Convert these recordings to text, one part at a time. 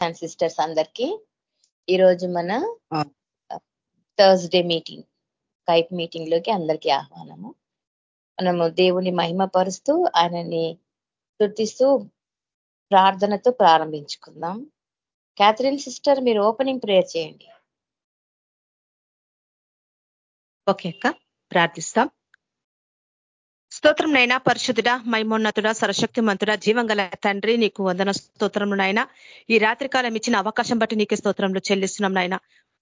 And sisters అందరికీ ఈరోజు మన థర్స్డే మీటింగ్ కైప్ మీటింగ్లోకి అందరికీ ఆహ్వానము. మనము దేవుని మహిమపరుస్తూ ఆయనని స్థుతిస్తూ ప్రార్థనతో ప్రారంభించుకుందాం. క్యాథరిన్ సిస్టర్ మీరు ఓపెనింగ్ ప్రేయర్ చేయండి. ఓకే అక్క ప్రార్థిస్తాం. స్తోత్రం నైనా పరిశుద్ధుడ మైమోన్నతుడ సరశక్తి మంతుడ జీవంగల తండ్రి నీకు వందన స్తోత్రం నాయన. ఈ రాత్రికాలం ఇచ్చిన అవకాశం బట్టి నీకు స్తోత్రంలో చెల్లిస్తున్నాం నాయన.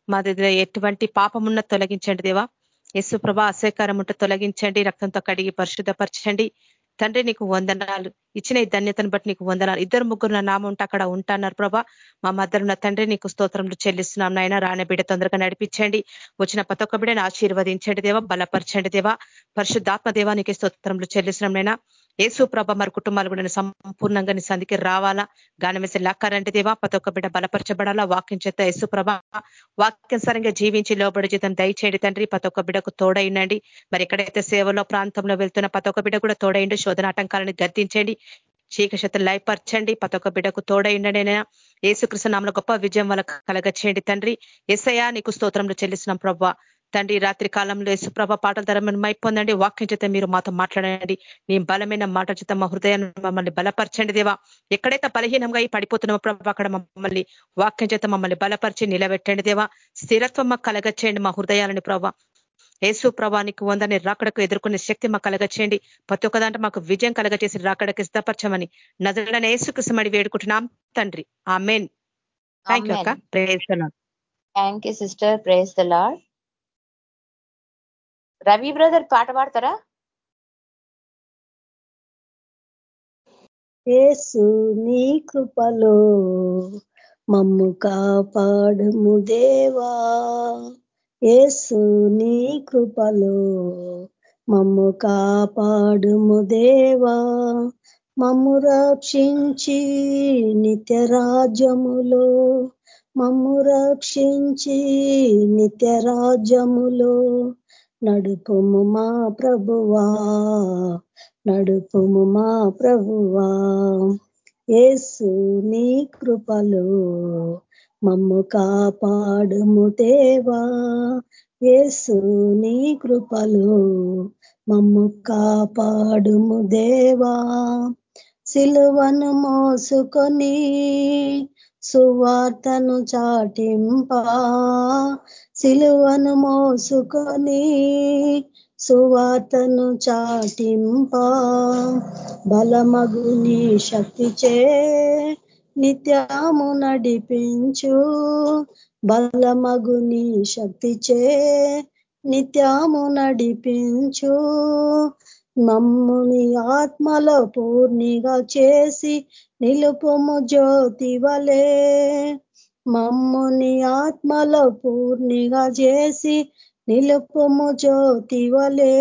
మా దగ్గర ఎటువంటి పాపమున్న తొలగించండి దేవా. యశు ప్రభ అసహకారం ఉంటే తొలగించండి రక్తంతో కడిగి పరిశుద్ధపరచండి. తండ్రి నీకు వందనాలు. ఇచ్చిన ఈ ధన్యతను బట్టి నీకు వందనాలు. ఇద్దరు ముగ్గురు నా నామం ఉంటే అక్కడ ఉంటాన్నారు ప్రభా. మా మద్దరు తండ్రి నీకు స్తోత్రంలో చెల్లిస్తున్నాం నాయన. రాని బిడ్డ తొందరగా నడిపించండి. వచ్చిన ప్రతి ఒక్క బిడ్డను ఆశీర్వదించండి దేవా. బలపరచండి దేవా. పరిశుద్ధాత్మ దేవా నీకు స్తోత్రంలో చెల్లిస్తున్నాం నైనా ఏసు ప్రభ మరి కుటుంబాలు కూడా సంపూర్ణంగా నీ సంధికి రావాలా? గానమేసి లాక్కారంటే దేవా ప్రతి ఒక్క బిడ్డ బలపరచబడాలా? వాక్యం చేత యేసు ప్రభ వాక్యానుసారంగా జీవించి లోబడి జీతం దయచేయండి తండ్రి. ప్రతి ఒక్క బిడ్డకు తోడైనండి. మరి ఎక్కడైతే సేవలో ప్రాంతంలో వెళ్తున్న ప్రతి ఒక్క బిడ్డ కూడా తోడైండి. శోధన ఆటంకాలను గర్తించండి చీకశత లయపరచండి. ప్రతి ఒక్క బిడ్డకు తోడైండనైనా ఏసుకృష్ణ నామల గొప్ప విజయం వాళ్ళ కలగచేయండి తండ్రి. ఎస్ఐయా నీకు స్తోత్రంలో చెల్లిస్తున్నాం ప్రభావ తండ్రి రాత్రి కాలంలో యేసుప్రభ పాటల ధర మై పొందండి వాక్యం చేత మీరు మాతో మాట్లాడండి. మీ బలమైన మాట చేత మా హృదయాన్ని మమ్మల్ని బలపరచండి దేవా. ఎక్కడైతే బలహీనంగా ఈ పడిపోతున్నామో ప్రభావ అక్కడ మమ్మల్ని వాక్యం చేత మమ్మల్ని బలపరిచి నిలబెట్టండి దేవా. స్థిరత్వం మాకు కలగచ్చేయండి మా హృదయాలని ప్రభావ యేసు ప్రభానికి వందని రాకడకు ఎదుర్కొనే శక్తి మాకు కలగచేయండి. ప్రతి ఒక్కదాంట మాకు విజయం కలగచేసి రాకడకి సిద్ధపరచమని నజరడని యేసుకృష్ణమడి వేడుకుంటున్నాం తండ్రి. ఆ మెయిన్ థ్యాంక్ యూ అక్క. Praise thank you sister praise the Lord Ravi brother పాట పాడతారా? ఏసు నీ కృపలో మమ్ము కాపాడుము దేవా. ఏసు నీ కృపలో మమ్ము కాపాడుము దేవా. మమ్ము రక్షించి నిత్య రాజ్యములో మమ్ము రక్షించి నిత్య రాజ్యములో నడుపుము మా ప్రభువా నడుపుము మా ప్రభువా. ఏసు నీ కృపలు మమ్ము కాపాడుము దేవా. ఏసు నీ కృపలు మమ్ము కాపాడుము దేవా. సిలువను మోసుకొని సువార్తను చాటింపా సిలువను మోసుకొని సువార్తను చాటింపా. బలమగుని శక్తి చే నిత్యము నడిపించు. బలమగుని శక్తి చే నిత్యము నడిపించు. మమ్ముని ఆత్మలో పూర్ణిగా చేసి నిలుపుము జ్యోతి వలే. మమ్ముని ఆత్మలో పూర్ణిగా చేసి నిలుపుము జ్యోతి వలే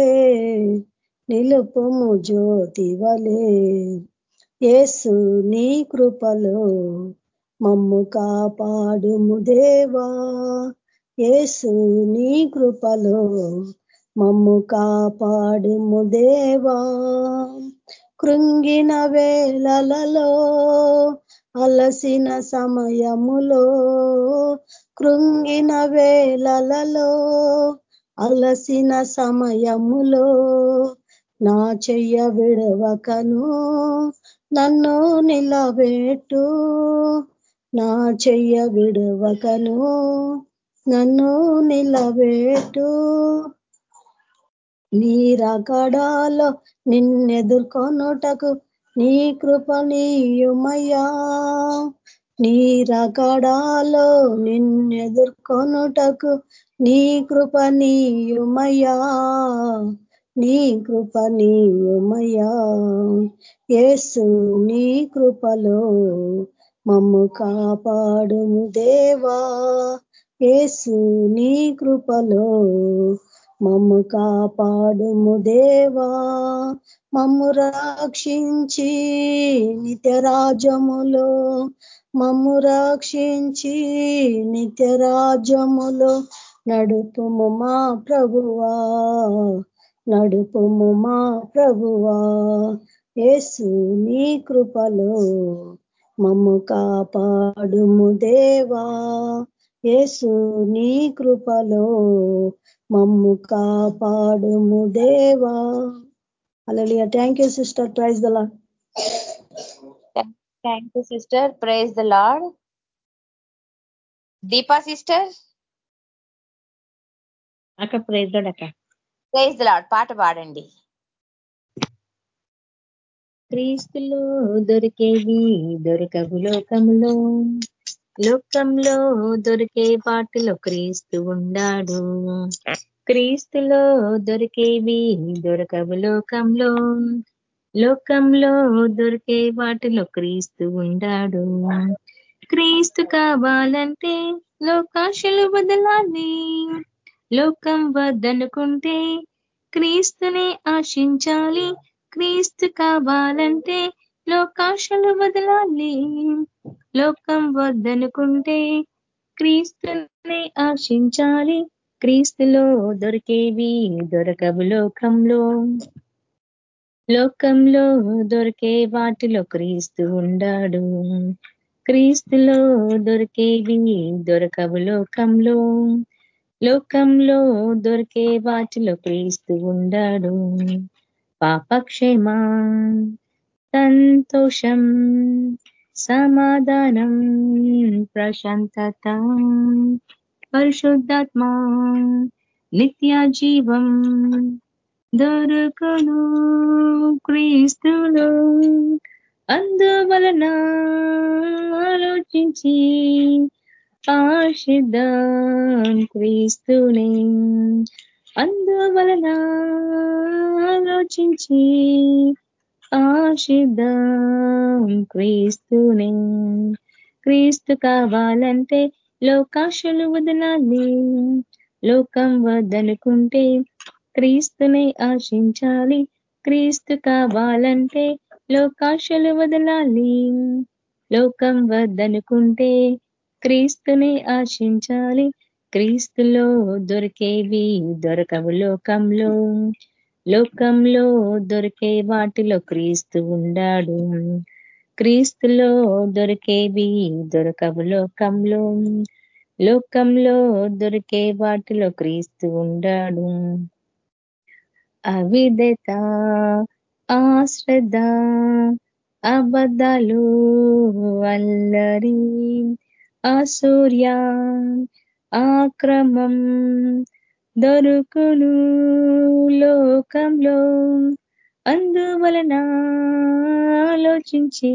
నిలుపుము జ్యోతి వలే. ఏసు నీ కృపలో మమ్ము కాపాడుము దేవా. ఏసు నీ కృపలో మమ్ము కాపాడుము దేవా. కృంగిన వేళలలో అలసిన సమయములో కృంగిన వేళలలో అలసిన సమయములో నా చెయ్య విడవకను నన్ను నిలబెట్టు. నా చెయ్య విడవకను నన్ను నిలబెట్టు. నీ రకడాలో నిన్నెదుర్కొనుటకు నీ కృప నీయుమయ్యా. నీ రకడాలో నిన్నెదుర్కొనుటకు నీ కృప నీయుమయ్యా. నీ కృప నీయుమయ్యా. ఏసు నీ కృపలో మమ్ము కాపాడుము దేవా. ఏసు నీ కృపలో మమ్ము కాపాడుము దేవా. మమ్ము రక్షించి నిత్యరాజములో మమ్ము రక్షించి నిత్యరాజములో నడుపుము మా ప్రభువా నడుపుము మా ప్రభువా. ఏసు నీ కృపలో మమ్ము కాపాడుము దేవా. యేసు నీ కృపలో మమ్ము కాపాడుము దేవా. అలా thank you sister praise the Lord thank you sister praise the Lord Deepa sister అక్క ప్రైజ్ అక్క. ప్రైజ్ ద లాడ్ పాట పాడండి. క్రీస్తులో దొరికేవి దొరకవు లోకంలో లోకంలో దొరికే వాటిలో క్రీస్తు ఉండాడు. క్రీస్తులో దొరికేవి దొరకవు లోకంలో. లోకంలో దొరికే వాటిలో క్రీస్తు ఉండాడు. క్రీస్తు కావాలంటే లోకాశలు వదలాలి. లోకం వద్దనుకుంటే క్రీస్తుని ఆశించాలి. క్రీస్తు కావాలంటే లోకాశలు వదలాలి. లోకం వద్దనుకుంటే క్రీస్తుని ఆశించాలి. క్రీస్తులో దొరికేవి దొరకవు లోకంలో. లోకంలో దొరికే వాటిలో క్రీస్తు ఉండాడు. క్రీస్తులో దొరికేవి దొరకవు లోకంలో. లోకంలో దొరికే వాటిలో క్రీస్తు ఉండాడు. పాపక్షేమా. సంతోషం సమాధానం ప్రశాంతత పరిశుద్ధాత్మా నిత్య జీవం దొరుకును క్రీస్తులు. అందువలన ఆలోచించి ఆశిద్దాం క్రీస్తుని. అందువలన ఆలోచించి ఆశిద్దాం క్రీస్తునే. క్రీస్తు కావాలంటే లోకాశలు వదలాలి. లోకం వద్దనుకుంటే క్రీస్తుని ఆశించాలి. క్రీస్తు కావాలంటే లోకాశలు వదలాలి. లోకం వద్దనుకుంటే క్రీస్తుని ఆశించాలి. క్రీస్తులో దొరికేవి దొరకవు లోకంలో. లోకంలో దొరికే వాటిలో క్రీస్తు ఉండాడు. క్రీస్తులో దొరికేవి దొరకవు లోకంలో. లోకంలో దొరికే వాటిలో క్రీస్తు ఉండాడు. అవిధత ఆశ్రద్ధ అబద్ధాలు అల్లరి అసూర్య ఆక్రమం దొరుకును. లోకంలో అందువలన ఆలోచించి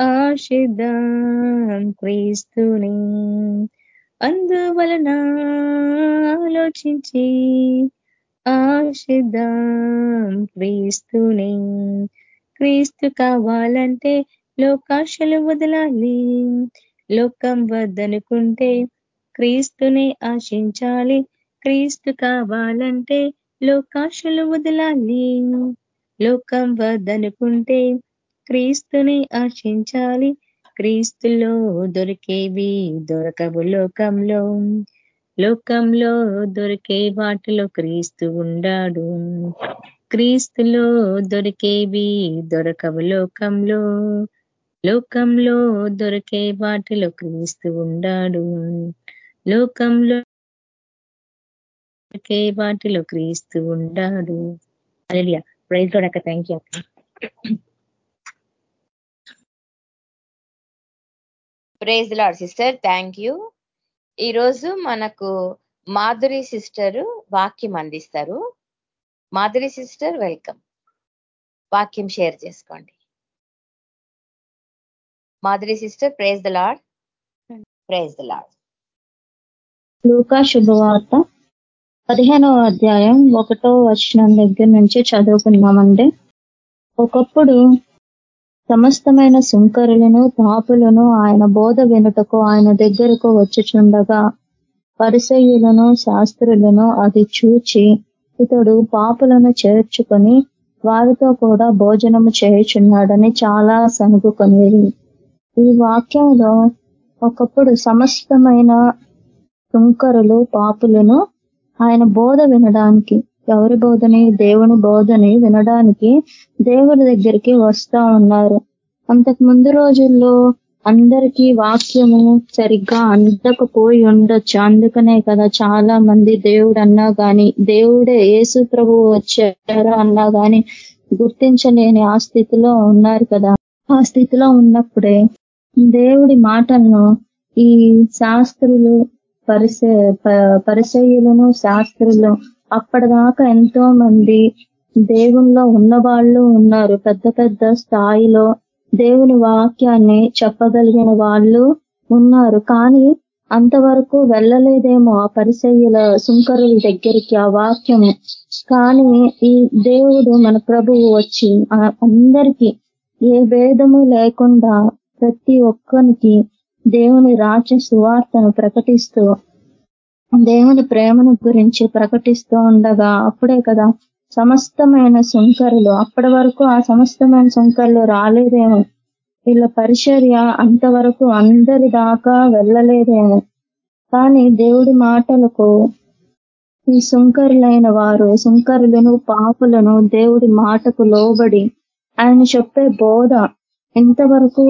ఆశిద్దాం క్రీస్తుని. అందువలన ఆలోచించి ఆశిద్దాం క్రీస్తుని. క్రీస్తు కావాలంటే లోకాశలు వదలాలి. లోకం వద్దనుకుంటే క్రీస్తుని ఆశించాలి. క్రీస్తు కావాలంటే లోకాశలు వదలాలి. లోకం వద్దనుకుంటే క్రీస్తుని ఆశించాలి. క్రీస్తులో దొరికేవి దొరకవు లోకంలో. లోకంలో దొరికే వాటిలో క్రీస్తు ఉండాడు. క్రీస్తులో దొరికేవి దొరకవు లోకంలో. లోకంలో దొరికే వాటిలో క్రీస్తు ఉండాడు. లోకంలో దొరికే వాటిలో క్రీస్తు ఉండాడు. అలియా ప్రైజ్ కూడా thank you praise Lord sister thank you ఈరోజు మనకు మాధురి సిస్టర్ వాక్యం అందిస్తారు. మాధురి సిస్టర్ వెల్కమ్ వాక్యం షేర్ చేసుకోండి. Madhuri sister praise the Lord. Praise the Lord. లూకా శుభవార్త. పదిహేనో అధ్యాయం ఒకటో వచనం దగ్గర నుంచి చదువుకున్నామండి. ఒకప్పుడు సమస్తమైన సుంకరులను పాపులను ఆయన బోధ వినుటకు ఆయన దగ్గరకు వచ్చుచుండగా పరిసయులను శాస్త్రులను అది చూచి ఇతడు పాపులను చేర్చుకొని వారితో కూడా భోజనము చేయుచున్నాడని చాలా సనుగుకొనేది ఈ వాక్యంలో ఒకప్పుడు సమస్తమైన సుంకరులు పాపులను ఆయన బోధ వినడానికి ఎవరి బోధని దేవుని బోధని వినడానికి దేవుడి దగ్గరికి వస్తా ఉన్నారు. అంతకు ముందు రోజుల్లో అందరికీ వాక్యము సరిగ్గా అందకపోయి ఉండొచ్చు. అందుకనే కదా చాలా మంది దేవుడు అన్నా కానీ దేవుడే యేసు ప్రభు వచ్చారు అన్నా కానీ గుర్తించలేని ఆ స్థితిలో ఉన్నారు కదా. ఆ స్థితిలో ఉన్నప్పుడే దేవుడి మాటలను ఈ శాస్త్రులు పరిసే పరిచయులను శాస్త్రులు అప్పటిదాకా ఎంతో మంది దేవుల్లో ఉన్న వాళ్ళు ఉన్నారు. పెద్ద పెద్ద స్థాయిలో దేవుని వాక్యాన్ని చెప్పగలిగిన వాళ్ళు ఉన్నారు. కానీ అంతవరకు వెళ్ళలేదేమో ఆ పరిచయుల సుంకరుల దగ్గరికి ఆ వాక్యము కానీ ఈ దేవుడు మన ప్రభువు వచ్చి అందరికీ ఏ భేదము లేకుండా ప్రతి ఒక్కరికి దేవుని రాజ్య సువార్తను ప్రకటిస్తూ దేవుని ప్రేమను గురించి ప్రకటిస్తూ ఉండగా అప్పుడే కదా సమస్తమైన సుంకరులు అప్పటి వరకు ఆ సమస్తమైన సుంకరులు రాలేదేమో. వీళ్ళ పరిచర్య అంతవరకు అందరి దాకా వెళ్ళలేదేమో. కానీ దేవుడి మాటలకు ఈ సుంకరులైన వారు సుంకరులను పాపులను దేవుడి మాటకు లోబడి ఆయన చెప్పే బోధ ఎంతవరకు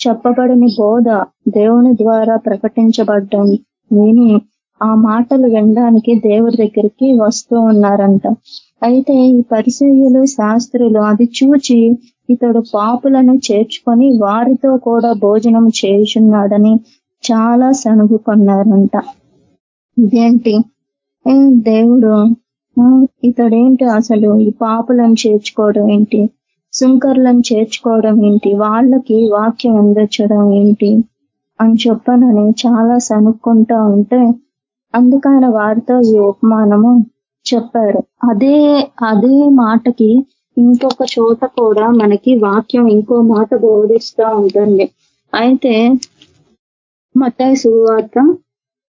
చెప్పబడని బోధ దేవుని ద్వారా ప్రకటించబడ్డం. విని ఆ మాటలు వినడానికి దేవుడి దగ్గరికి వస్తూ ఉన్నారంట. అయితే ఈ పరిచయులు శాస్త్రులు అది చూచి ఇతడు పాపులను చేర్చుకొని వారితో కూడా భోజనం చేయుచున్నాడని చాలా సనుగుకున్నారంట ఇదేంటి? దేవుడు? ఇతడేంటి అసలు ఈ పాపులను చేర్చుకోవడం ఏంటి? సుంకర్లను చేర్చుకోవడం ఏంటి? వాళ్ళకి వాక్యం అందించడం ఏంటి? అని చెప్పనని చాలా సనుక్కుంటా ఉంటే అందుకైన వారితో ఈ ఉపమానము చెప్పారు. అదే అదే మాటకి ఇంకొక చోట కూడా మనకి వాక్యం ఇంకో మాట బోధిస్తూ ఉంటుంది. అయితే మతాయి సువార్త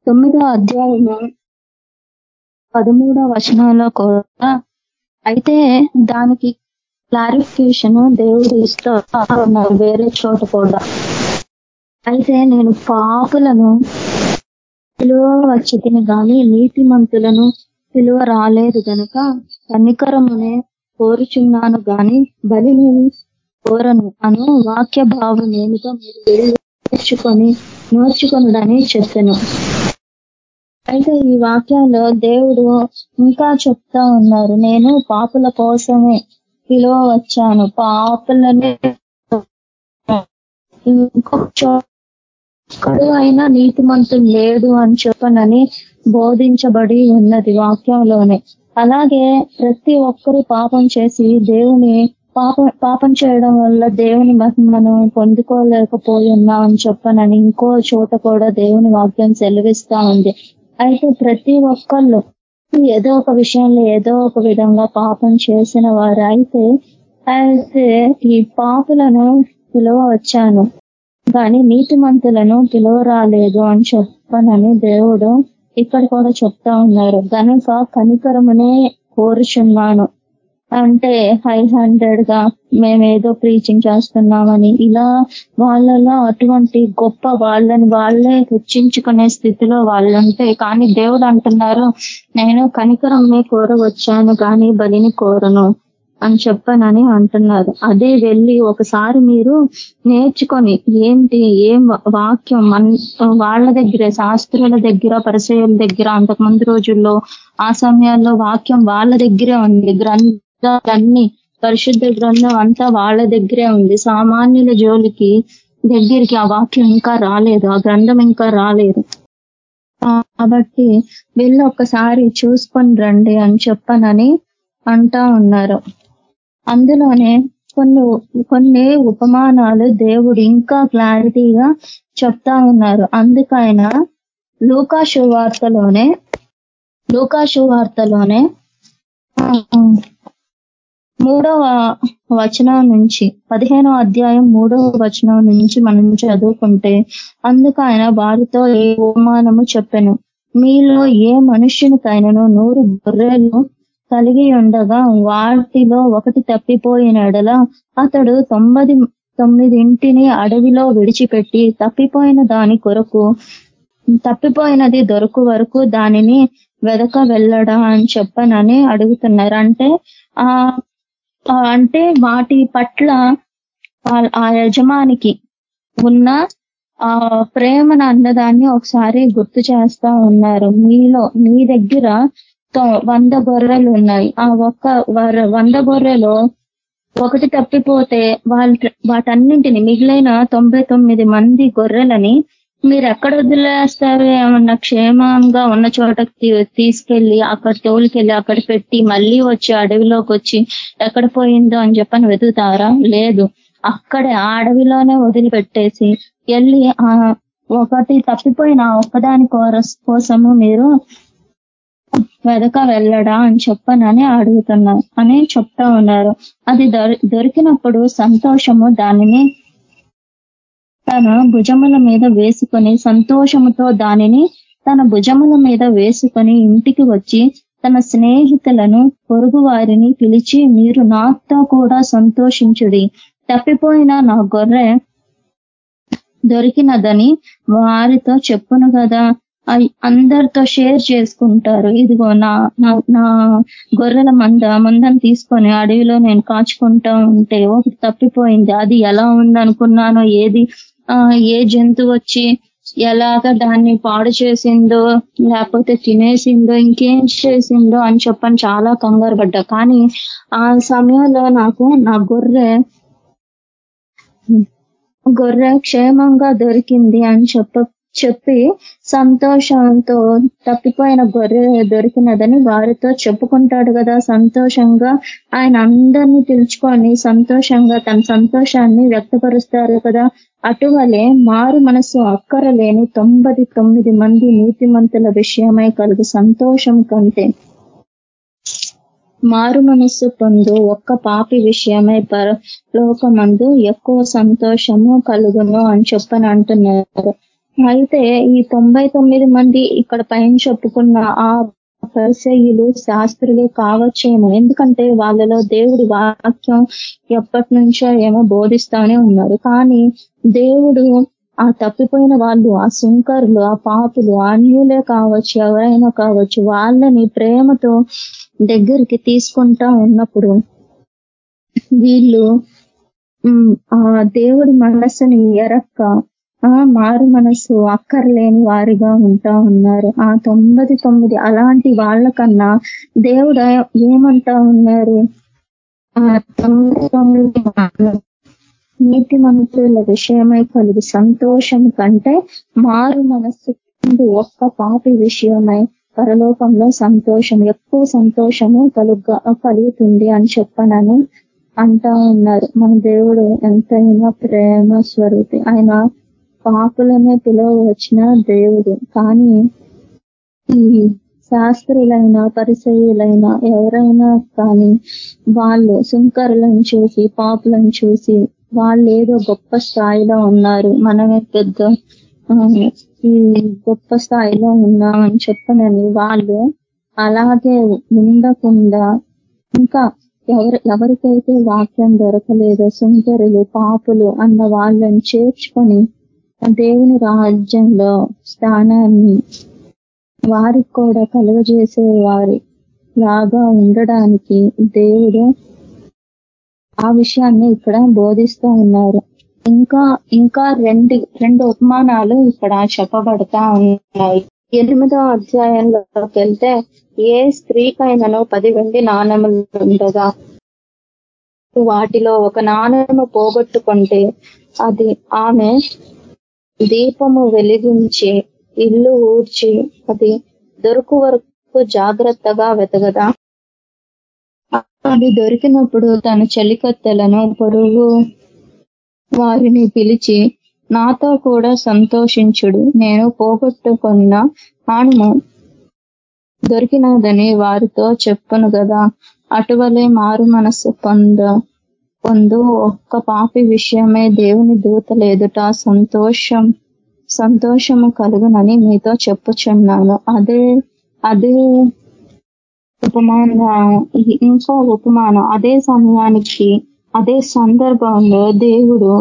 తొమ్మిదో అధ్యాయము పదమూడో వచనంలో కూడా అయితే దానికి క్లారిఫికేషన్ దేవుడు ఇస్తూ ఉన్నారు వేరే చోట కూడా. అయితే నేను పాపులను పిలువ వచ్చితిని కానీ నీతిమంతులను పిలువ రాలేదు గనుక కన్నికరమునే కోరుచున్నాను గాని నేను కోరను. అను వాక్య భావం ఏమిటో మీరు నేర్చుకొని నేర్చుకొనుడని చెప్పాను. అయితే ఈ వాక్యంలో దేవుడు ఇంకా చెప్తా ఉన్నారు. నేను పాపుల కోసమే పిలువ వచ్చాను. పాపలనే ఇంకొకడు అయినా నీతిమంతులు లేడు అని చెప్పనని బోధించబడి ఉన్నది వాక్యంలోనే. అలాగే ప్రతి ఒక్కరూ పాపం చేసి దేవుని పాపం పాపం చేయడం వల్ల దేవుని మహిమను పొందుకోలేకపోయి ఉన్నామని చెప్పనని ఇంకో చోట కూడా దేవుని వాక్యం సెలవిస్తా ఉంది. అయితే ప్రతి ఒక్కళ్ళు ఏదో ఒక విషయంలో ఏదో ఒక విధంగా పాపం చేసిన వారు అయితే అయితే ఈ పాపులను పిలువ వచ్చాను కానీ నీతిమంతులను పిలువ రాలేదు అని చెప్పనని దేవుడు ఇక్కడ కూడా చెప్తా ఉన్నారు. కనుక కనికరమునే కోరుచున్నాను. అంటే ఫైవ్ హండ్రెడ్గా మేమేదో ప్రీచింగ్ చేస్తున్నామని ఇలా వాళ్ళలో అటువంటి గొప్ప వాళ్ళని వాళ్ళే హెచ్చించుకునే స్థితిలో వాళ్ళుంటే కానీ దేవుడు అంటున్నారు నేను కనికరంని కోరవచ్చాను కానీ బలిని కోరను అని చెప్పనని అంటున్నారు. అదే వెళ్ళి ఒకసారి మీరు నేర్చుకొని ఏంటి ఏం వాక్యం వాళ్ళ దగ్గర శాస్త్రుల దగ్గర పరిచయాల దగ్గర అంతకుముందు రోజుల్లో ఆ సమయాల్లో వాక్యం వాళ్ళ దగ్గరే ఉంది అన్ని పరిశుద్ధ గ్రంథం అంతా వాళ్ళ దగ్గరే ఉంది. సామాన్యుల జోలికి దగ్గరికి ఆ వాక్యం ఇంకా రాలేదు ఆ గ్రంథం ఇంకా రాలేదు. కాబట్టి వెళ్ళి ఒక్కసారి చూసుకొని రండి అని చెప్పనని అంటా ఉన్నారు. అందులోనే కొన్ని కొన్ని ఉపమానాలు దేవుడు ఇంకా క్లారిటీగా చెప్తా ఉన్నారు. అందుకైన లూకాశు వార్తలోనే లూకాశు వార్తలోనే మూడవ వచనం నుంచి పదిహేనో అధ్యాయం మూడవ వచనం నుంచి మనం చదువుకుంటే అందుకు ఆయన వారితో ఏ ఉపమానము చెప్పాను. మీలో ఏ మనుష్యునికైనాను నూరు గొర్రెలు కలిగి ఉండగా వాటిలో ఒకటి తప్పిపోయిన ఎడల అతడు తొమ్మిది తొమ్మిదింటిని అడవిలో విడిచిపెట్టి తప్పిపోయిన దాని కొరకు తప్పిపోయినది దొరకు వరకు దానిని వెదక వెళ్ళడా అని చెప్పనని అడుగుతున్నారు. అంటే ఆ అంటే వాటి పట్ల ఆ యజమానికి ఉన్న ఆ ప్రేమను అన్నదాన్ని ఒకసారి గుర్తు చేస్తా ఉన్నారు. మీలో మీ దగ్గర వంద గొర్రెలు ఉన్నాయి. ఆ ఒక్క వంద గొర్రెలో ఒకటి తప్పిపోతే వాళ్ళ వాటన్నింటిని మిగిలిన తొంభై తొమ్మిది మంది గొర్రెలని మీరు ఎక్కడ వదిలేస్తారు? ఏమన్నా క్షేమంగా ఉన్న చోటకి తీసుకెళ్ళి అక్కడ తోలుకెళ్ళి అక్కడ పెట్టి మళ్ళీ వచ్చి అడవిలోకి వచ్చి ఎక్కడ పోయిందో? అని చెప్పని వెతుకుతారా? లేదు. అక్కడే ఆ అడవిలోనే వదిలిపెట్టేసి వెళ్ళి ఆ ఒకటి తప్పిపోయిన ఒక్కదాని కోసము మీరు వెదక వెళ్ళడా అని చెప్పనని అడుగుతున్నారు అని చెప్తా ఉన్నారు. అది దొరికినప్పుడు సంతోషము దానిని తన భుజముల మీద వేసుకొని సంతోషముతో దానిని తన భుజముల మీద వేసుకొని ఇంటికి వచ్చి తన స్నేహితులను పొరుగు వారిని పిలిచి మీరు నాతో కూడా సంతోషించుడి. తప్పిపోయిన నా గొర్రె దొరికినదని వారితో చెప్పును కదా. అందరితో షేర్ చేసుకుంటారు. ఇదిగో నా నా గొర్రెల మంద మందని తీసుకొని అడవిలో నేను కాచుకుంటా ఉంటే ఒకటి తప్పిపోయింది. అది ఎలా ఉందనుకున్నానో ఏది ఏ జంతువు వచ్చి ఎలాగ దాన్ని పాడు చేసిందో లేకపోతే తినేసిందో ఇంకేం చేసిందో అని చెప్పని చాలా కంగారు పడ్డా. కానీ ఆ సమయంలో నాకు నా గొర్రె గొర్రె క్షేమంగా దొరికింది అని చెప్ప చెప్పి సంతోషంతో తప్పిపోయిన గొర్రె దొరికినదని వారితో చెప్పుకుంటాడు కదా. సంతోషంగా ఆయన అందరినీ పిలుచుకొని సంతోషంగా తన సంతోషాన్ని వ్యక్తపరుస్తారు కదా. అటువలే మారు మనసు అక్కరలేని తొంభై తొమ్మిది మంది నీతిమంతుల విషయమై కలుగు సంతోషం కంటే మారు మనస్సు పొందు ఒక్క పాపి విషయమై పరలోకమందు ఎక్కువ సంతోషము కలుగును అని చెప్పని అంటున్నారు. అయితే ఈ తొంభై తొమ్మిది మంది ఇక్కడ పైన చెప్పుకున్న ఆ పరిచయులు శాస్త్రులే కావచ్చేమో. ఎందుకంటే వాళ్ళలో దేవుడి వాక్యం ఎప్పటి నుంచో ఏమో బోధిస్తానే ఉన్నారు. కానీ దేవుడు ఆ తప్పిపోయిన వాళ్ళు ఆ సుంకరులు ఆ పాపులు అన్యులే కావచ్చు ఎవరైనా కావచ్చు వాళ్ళని ప్రేమతో దగ్గరికి తీసుకుంటా ఉన్నప్పుడు వీళ్ళు ఆ దేవుడి మనస్సుని ఎరక్క మారు మనసు అక్కర్లేని వారిగా ఉంటా ఉన్నారు. ఆ తొంభై తొమ్మిది అలాంటి వాళ్ళకన్నా దేవుడు ఏమంటా ఉన్నారు? ఆ తొమ్మిది తొమ్మిది నీతి మంత్రుల విషయమై కలిగి సంతోషం కంటే మారు మనస్సు ఒక్క పాపి విషయమై పరలోకంలో సంతోషం ఎక్కువ సంతోషము కలుగ కలుగుతుంది అని చెప్పనని అంటా ఉన్నారు. మన దేవుడు ఎంతైనా ప్రేమ స్వరూపి. ఆయన పాపులనే పిలవచ్చిన దేవుడు. కానీ ఈ శాస్త్రులైన పరిచయులైన ఎవరైనా కానీ వాళ్ళు సుంకరులను చూసి పాపులను చూసి వాళ్ళు ఏదో గొప్ప స్థాయిలో ఉన్నారు. మనమే పెద్ద ఈ గొప్ప స్థాయిలో ఉన్నామని చెప్పనని వాళ్ళు అలాగే ఉండకుండా ఇంకా ఎవరు ఎవరికైతే వాక్యం దొరకలేదో సుంకరులు పాపులు అన్న వాళ్ళని చేర్చుకొని దేవుని రాజ్యంలో స్థానాన్ని వారికి కూడా కలుగజేసే వారి లాగా ఉండడానికి దేవుడు ఆ విషయాన్ని ఇక్కడ బోధిస్తూ ఉన్నారు. ఇంకా ఇంకా రెండు రెండు ఉపమానాలు ఇక్కడ చెప్పబడతా ఉన్నాయి. ఎనిమిదో అధ్యాయంలోకి వెళ్తే ఏ స్త్రీకైనా పది వెండి నాణములు ఉండగా వాటిలో ఒక నాణము పోగొట్టుకుంటే అది ఆమె దీపము వెలిగించి ఇల్లు ఊడ్చి అది దొరుకు వరకు జాగ్రత్తగా వెతగదా? అది దొరికినప్పుడు తన చలికత్తెలను పొరుగు వారిని పిలిచి నాతో కూడా సంతోషించుడు నేను పోగొట్టుకున్న ఆనుము దొరికినదని వారితో చెప్పును కదా అటువలే మారు మనసు పొంద పొందు ఒక్క పాపి విషయమే దేవుని దూతలు ఎదుట సంతోషం సంతోషము కలుగునని మీతో చెప్పుచున్నాను. అదే అదే ఉపమాన ఇంకో ఉపమానం. అదే సమయానికి అదే సందర్భంలో దేవుడు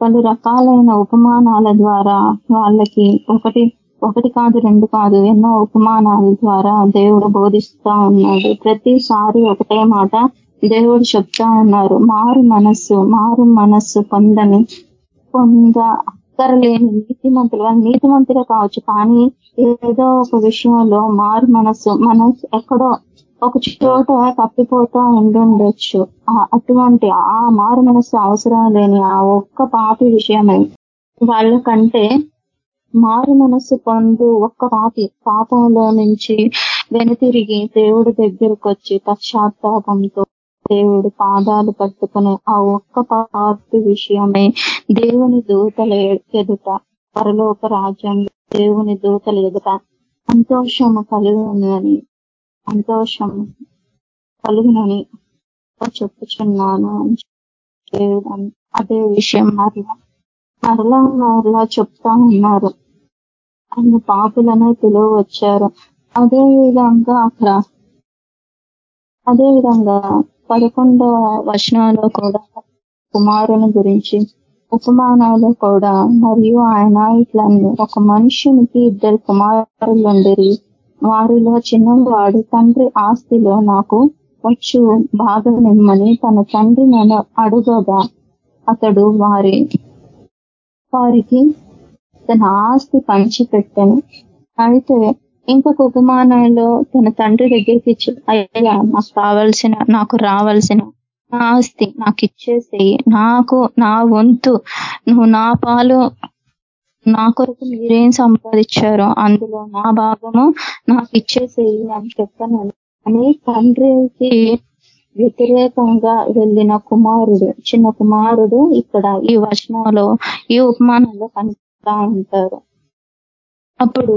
పలు రకాలైన ఉపమానాల ద్వారా వాళ్ళకి ఒకటి ఒకటి కాదు రెండు కాదు ఎన్నో ఉపమానాల ద్వారా దేవుడు బోధిస్తా ఉన్నాడు. ప్రతిసారి ఒకటే మాట దేవుడు చెప్తా ఉన్నారు మారు మనస్సు మారు మనస్సు పొందని పొంద అక్కరలేని నీతిమంతులు. వాళ్ళు నీతిమంతులే కావచ్చు కానీ ఏదో ఒక విషయంలో మారు మనస్సు మనస్సు ఎక్కడో ఒక చోట తప్పిపోతా ఉండుండొచ్చు. అటువంటి ఆ మారు మనసు అవసరం లేని ఆ ఒక్క పాపి విషయమై వాళ్ళకంటే మారు మనస్సు పొందు ఒక్క పాపి పాపంలో నుంచి వెనుతిరిగి దేవుడి దగ్గరకు వచ్చి పశ్చాత్తాపంతో దేవుడు పాదాలు పట్టుకునే ఆ ఒక్క పాపి విషయమే దేవుని దూతల ఎదుట పరలోక రాజ్యంలో దేవుని దూతల ఎదుట సంతోషము కలిగి ఉందని సంతోషం కలుగునని చెప్పుచున్నాను అదే విషయం మరలా మరలా మరలా చెప్తా ఉన్నారు. ఆయన పాపులను పిలువచ్చారు అదే విధంగా అక్కడ అదే విధంగా పదకొండవ వచనంలో కూడా కుమారుని గురించి ఉపమానాలు కూడా. మరియు ఆయన ఇట్లా ఒక మనుషునికి ఇద్దరు కుమారులుండేది వారిలో చిన్నవాడు తండ్రి ఆస్తిలో నాకు వచ్చు భాగమిమ్మని తన తండ్రి నన్ను అడుగగా. అతడు వారి వారికి తన ఆస్తి పంచిపెట్టను. అయితే ఇంకొక ఉపమానంలో తన తండ్రి దగ్గరికి ఇచ్చి అయ్యా నాకు కావలసిన నాకు రావాల్సిన నా ఆస్తి నాకు ఇచ్చేసేయి. నాకు నా వంతు నువ్వు నా పాలు నా కొరకు మీరేం సంపాదించారో అందులో నా భాగము నాకు ఇచ్చేసేయి అని చెప్పను అని తండ్రికి వ్యతిరేకంగా వెళ్ళిన కుమారుడు చిన్న కుమారుడు ఇక్కడ ఈ వచనంలో ఈ ఉపమానంలో కనిపిస్తా ఉంటారు. అప్పుడు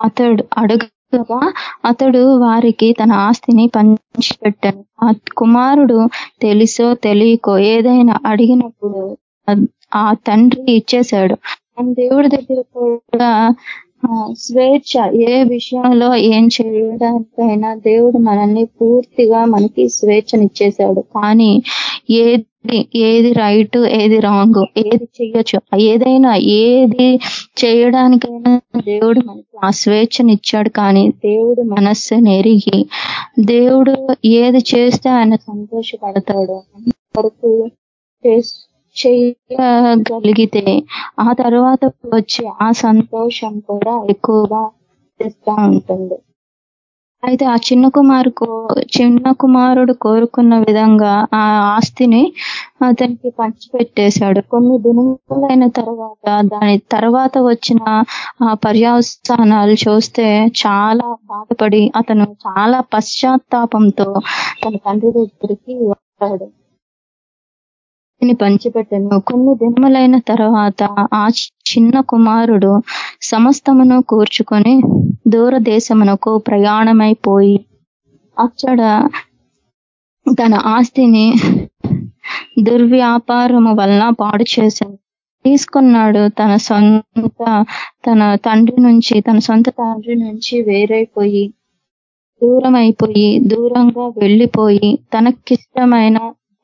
అతడు అడగగా అతడు వారికి తన ఆస్తిని పంచిపెట్టాను. ఆ కుమారుడు తెలుసో తెలియకో ఏదైనా అడిగినప్పుడు ఆ తండ్రి ఇచ్చేశాడు. మన దేవుడి దగ్గర కూడా స్వేచ్ఛ ఏ విషయంలో ఏం చేయడానికైనా దేవుడు మనల్ని పూర్తిగా మనకి స్వేచ్ఛనిచ్చేశాడు. కానీ ఏ ఏది రైట్ ఏది రాంగ్ ఏది చేయొచ్చు ఏదైనా ఏది చేయడానికైనా దేవుడు మనకి ఆ స్వేచ్ఛనిచ్చాడు కానీ దేవుడు మనస్సు ఎరిగి దేవుడు ఏది చేస్తే ఆయన సంతోషపడతాడు వరకు చేయగలిగితే ఆ తర్వాత వచ్చే ఆ సంతోషం కూడా ఎక్కువగా చేస్తూ ఉంటుంది. అయితే ఆ చిన్న కుమారు చిన్న కుమారుడు కోరుకున్న విధంగా ఆ ఆస్తిని అతనికి పంచిపెట్టేశాడు. కొన్ని దినములైన తర్వాత దాని తర్వాత వచ్చిన ఆ పర్యావసానాలు చూస్తే చాలా బాధపడి అతను చాలా పశ్చాత్తాపంతో తన తండ్రి దగ్గరికి వస్తాడు పంచిపెట్టను. కొన్ని దినములైన తర్వాత ఆ చిన్న కుమారుడు సమస్తమును కూర్చుకొని దూరదేశమునకు ప్రయాణమైపోయి అక్కడ తన ఆస్తిని దుర్వ్యాపారము వలన పాడు చేశాడు. తీసుకున్నాడు తన సొంత తన తండ్రి నుంచి తన సొంత తండ్రి నుంచి వేరైపోయి దూరం అయిపోయి దూరంగా వెళ్ళిపోయి తనకిష్టమైన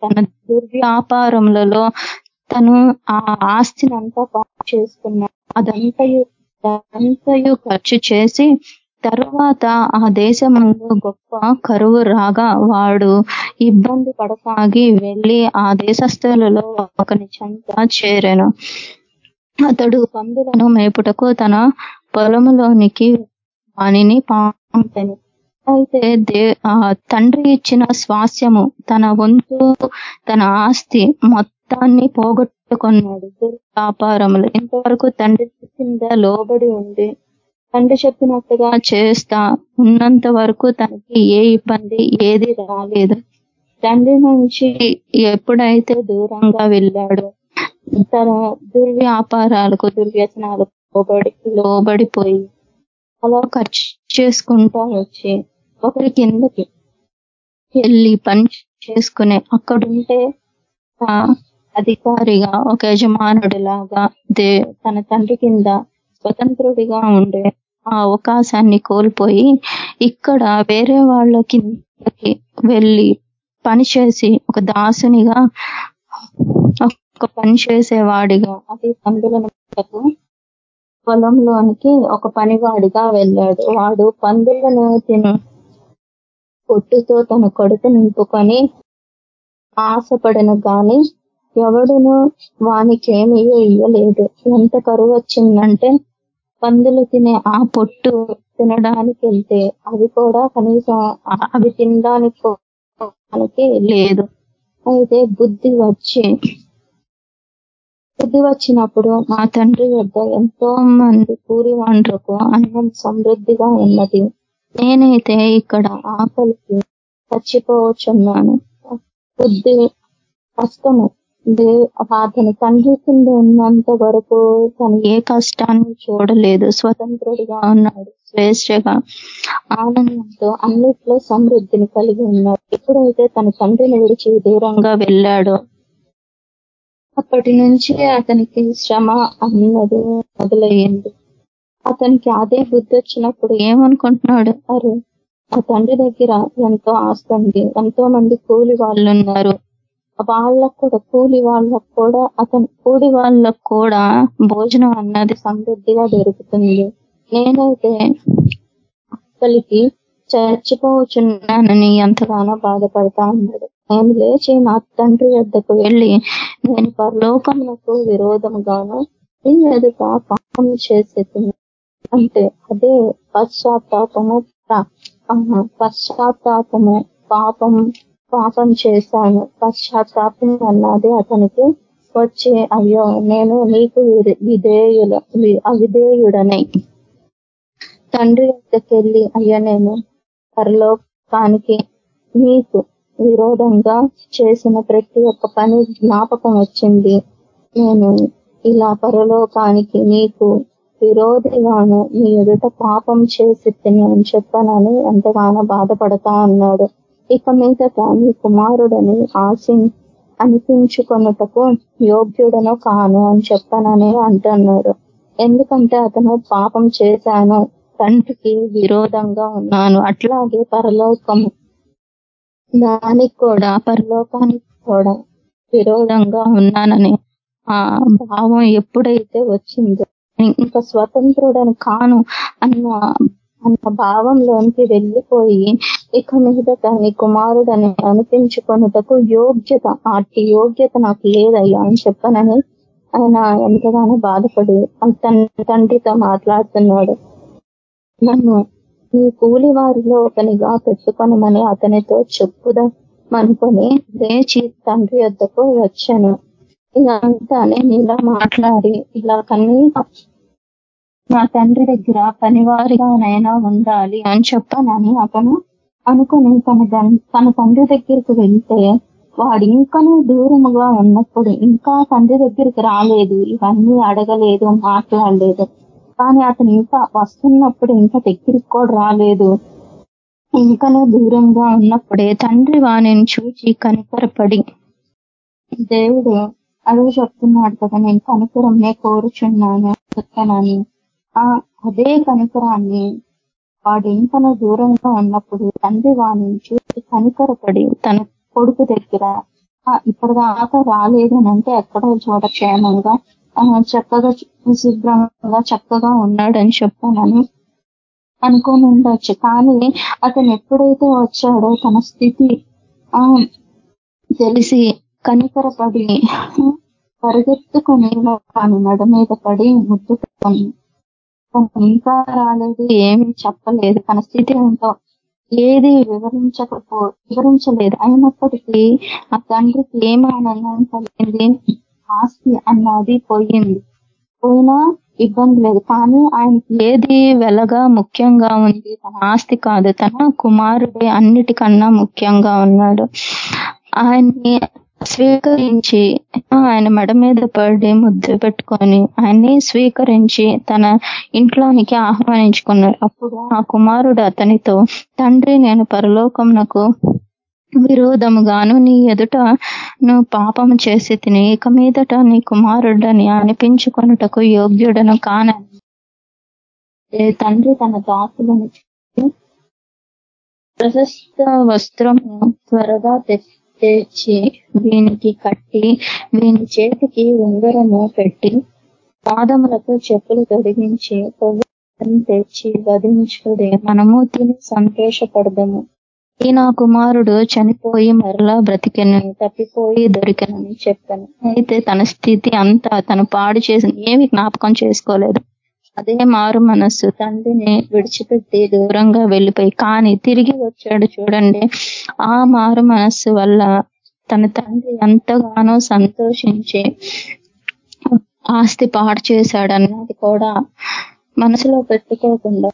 తన దుర్వ్యాపారములలో తను ఆ ఆస్తిని అంతా ఖర్చు చేసుకున్నాడు. అదంతయు అంతయు ఖర్చు చేసి తరువాత ఆ దేశంలో గొప్ప కరువు రాగా వాడు ఇబ్బంది పడసాగి వెళ్ళి ఆ దేశస్థులలో ఒకని చెంత చేరాను. అతడు పందులను మేపుటకు తన పొలములోనికి వాణిని పంపని. అయితే దే తండ్రి ఇచ్చిన స్వాస్యము తన వంతు తన ఆస్తి మొత్తాన్ని పోగొట్టుకున్నాడు. వ్యాపారములు ఇంతవరకు తండ్రి కింద లోబడి ఉంది తండ్రి చెప్పినట్టుగా చేస్తా ఉన్నంత వరకు తనకి ఏ ఇబ్బంది ఏది రాలేదు. తండ్రి నుంచి ఎప్పుడైతే దూరంగా వెళ్ళాడో తన దుర్వ్యాపారాలకు దుర్వ్యసనాలకు లోబడి లోబడిపోయి అలా ఖర్చు చేసుకుంటా వచ్చి ఒకరి కిందకి వెళ్ళి పని చేసుకునే అక్కడుంటే అధికారిగా ఒక యజమానుడి లాగా దే తన తండ్రి కింద స్వతంత్రుడిగా ఉండే ఆ అవకాశాన్ని కోల్పోయి ఇక్కడ వేరే వాళ్ళ కిందకి వెళ్ళి పని చేసి ఒక దాసునిగా ఒక పని చేసేవాడిగా అది పందులను పొలంలోనికి ఒక పనివాడిగా వెళ్ళాడు. వాడు పందులను తిను పొట్టుతో తన కొడుకు నింపుకొని ఆశపడను గాని ఎవడును వానికేమీ ఇయ్యలేదు. ఎంత కరువు వచ్చిందంటే పందులు తినే ఆ పొట్టు తినడానికి వెళ్తే అవి కూడా కనీసం అవి తినడానికి లేదు. అయితే బుద్ధి వచ్చి బుద్ధి వచ్చినప్పుడు మా తండ్రి వద్ద ఎంతో మంది కూరి వండ్రకు అన్నం సమృద్ధిగా ఉన్నది. నేనైతే ఇక్కడ ఆకలికి చచ్చిపోవచ్చున్నాను. కొద్ది కష్టము. అతని తండ్రి కింద ఉన్నంత వరకు తను ఏ కష్టాన్ని చూడలేదు. స్వతంత్రుడిగా ఉన్నాడు. స్వేచ్ఛగా ఆనందంతో అన్నిట్లో సమృద్ధిని కలిగి ఉన్నాడు. ఎప్పుడైతే తన తండ్రిని విడిచి దూరంగా వెళ్ళాడో అప్పటి నుంచి అతనికి శ్రమ అన్నది మొదలయ్యింది. అతనికి అదే బుద్ధి వచ్చినప్పుడు ఏమనుకుంటున్నాడు? అరే ఆ తండ్రి దగ్గర ఎంతో ఆస్తుంది ఎంతో మంది కూలి వాళ్ళు ఉన్నారు. వాళ్ళకు కూడా కూలి వాళ్ళకు కూడా అతని కూలి వాళ్ళకు కూడా భోజనం అన్నది సమృద్ధిగా దొరుకుతుంది. నేనైతే అక్కలికి చచ్చిపోవచ్చున్నానని ఎంతగానో బాధపడతా ఉన్నాడు. నేను లేచి నా తండ్రి వద్దకు వెళ్ళి నేను పరలోకమునకు విరోధముగాను నీ ఎదుట పాపం చేసేది అంటే అదే పశ్చాత్తాపము పశ్చాత్తాపము పాపం పాపం చేశాను. పశ్చాత్తాపం అన్నది అతనికి వచ్చే అయ్యో నేను నీకు విధేయుల అవిధేయుడనై. తండ్రి దగ్గరికి అయ్యా నేను పరలోకానికి నీకు విరోధంగా చేసిన ప్రతి ఒక్క పని జ్ఞాపకం వచ్చింది. నేను ఇలా పరలోకానికి నీకు విరోధిగాను నీ ఎదుట పాపం చేసి తిని అని చెప్పానని ఎంతగానో బాధపడతా ఉన్నాడు. ఇక మీదట నీ కుమారుడని ఆశి అనిపించుకొనుటకు యోగ్యుడను కాను అని చెప్పానని అంటున్నాడు. ఎందుకంటే అతను పాపం చేశాను తండ్రికి విరోధంగా ఉన్నాను. అట్లాగే పరలోకము దానికి కూడా పరలోకానికి కూడా విరోధంగా ఉన్నానని ఆ భావం ఎప్పుడైతే వచ్చిందో ఇంకా స్వతంత్రుడని కాను అన్న అన్న భావంలోనికి వెళ్ళిపోయి ఇక మీదట నీ కుమారుడని అనిపించుకొనుటకు యోగ్యత అట్టి యోగ్యత నాకు లేదయ్యా అని చెప్పనని ఆయన ఎంతగానో బాధపడి తన తండ్రితో మాట్లాడుతున్నాడు. నన్ను నీ కూలి వారిలో ఒకనిగా పెట్టుకొనమని అతనితో చెప్పుదా అనుకొని లేచి తండ్రి వద్దకు వచ్చాను. ఇదంతా నేను ఇలా మాట్లాడి ఇలా కనీసం నా తండ్రి దగ్గర పనివారిగానైనా ఉండాలి అని చెప్పానని అతను అనుకుని తన తన తండ్రి దగ్గరికి వెళ్తే వాడు ఇంకనూ దూరముగా ఉన్నప్పుడు ఇంకా తండ్రి దగ్గరికి రాలేదు. ఇవన్నీ అడగలేదు మాట్లాడలేదు. కానీ అతను ఇంకా వస్తున్నప్పుడు ఇంకా దగ్గరికి కూడా రాలేదు. ఇంకనూ దూరంగా ఉన్నప్పుడే తండ్రి వాణిని చూచి కనికరపడి దేవుడు అదే చెప్తున్నాడు కదా నేను కనికరంనే కోరుచున్నాను చెప్తానని అదే కనికరాన్ని వాడు ఇంకనూ దూరంగా ఉన్నప్పుడు తండ్రి వాణిని చూసి కనికరపడి తన కొడుకు దగ్గర ఇప్పటిదాకా రాలేదనంటే అంటే ఎక్కడో చోట క్షేమంగా చక్కగా శుభ్రంగా చక్కగా ఉన్నాడని చెప్పానని అనుకొని ఉండొచ్చు కానీ అతను ఎప్పుడైతే వచ్చాడో తన స్థితి ఆ తెలిసి కనికరపడి పరిగెత్తుకొని వాని నడ మీద పడి ముద్దుకొని ఇంకా రాలేదు ఏమి చెప్పలేదు. తన స్థితి ఏంటో ఏది వివరించకపో వివరించలేదు. అయినప్పటికీ ఆ తండ్రికి ఏమి ఆనందం కలిగింది? ఆస్తి అన్నది పోయింది. పోయినా ఇబ్బంది లేదు. కానీ ఆయనకి ఏది వెలగా ముఖ్యంగా ఉంది. తన ఆస్తి కాదు. తన కుమారుడే అన్నిటికన్నా ముఖ్యంగా ఉన్నాడు. ఆయన్ని స్వీకరించి ఆయన మెడ మీద పడి ముద్ద పెట్టుకొని ఆయన్ని స్వీకరించి తన ఇంట్లోనికి ఆహ్వానించుకున్నారు. అప్పుడు ఆ కుమారుడు అతనితో తండ్రి నేను పరలోకమునకు విరోధముగాను నీ ఎదుట నువ్వు పాపం చేసి తిని ఇక మీదట నీ కుమారుడని అనిపించుకొనుటకు యోగ్యుడను కానని తండ్రి తన దాసులను ప్రశస్త వస్త్రము త్వరగా తెచ్చి తెచ్చి వీనికి కట్టి వీని చేతికి ఉంగరము పెట్టి పాదములకు చెప్పులు తొడిగించి తెచ్చి వధించుకుదే మనము తిని సంతోషపడదము. ఈ నా కుమారుడు చనిపోయి మరలా బ్రతికెను తప్పిపోయి దొరికెనని చెప్పాను. అయితే తన స్థితి అంతా తను పాడు చేసిన ఏమి జ్ఞాపకం చేసుకోలేదు. అదే మారు మనస్సు. తండ్రిని విడిచిపెట్టి దూరంగా వెళ్ళిపోయి కానీ తిరిగి వచ్చాడు చూడండి. ఆ మారు మనస్సు వల్ల తన తండ్రి ఎంతగానో సంతోషించి ఆస్తి పాడు చేశాడన్నది కూడా మనసులో పెట్టుకోకుండా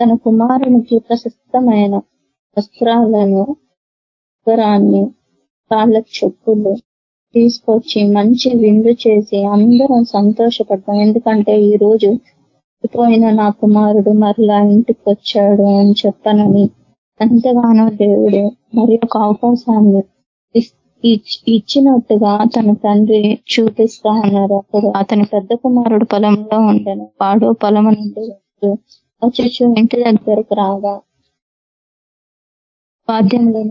తన కుమారునికి ప్రశస్తమైన వస్త్రాలను ఉగరాన్ని కాళ్ళ చెప్పులు తీసుకొచ్చి మంచి విందు చేసి అందరం సంతోషపడ్డాం. ఎందుకంటే ఈ రోజు పోయిన నా కుమారుడు మరలా ఇంటికి వచ్చాడు అని చెప్పనని ఎంతగానో దేవుడు మరి ఒక అవకాశాన్ని ఇచ్చినట్టుగా తన తండ్రి చూపిస్తా ఉన్నారు. అప్పుడు అతని పెద్ద కుమారుడు పొలంలో ఉండను. వాడు పొలం నుండి వచ్చి ఇంటి దగ్గరకు రాగా వాద్యంలో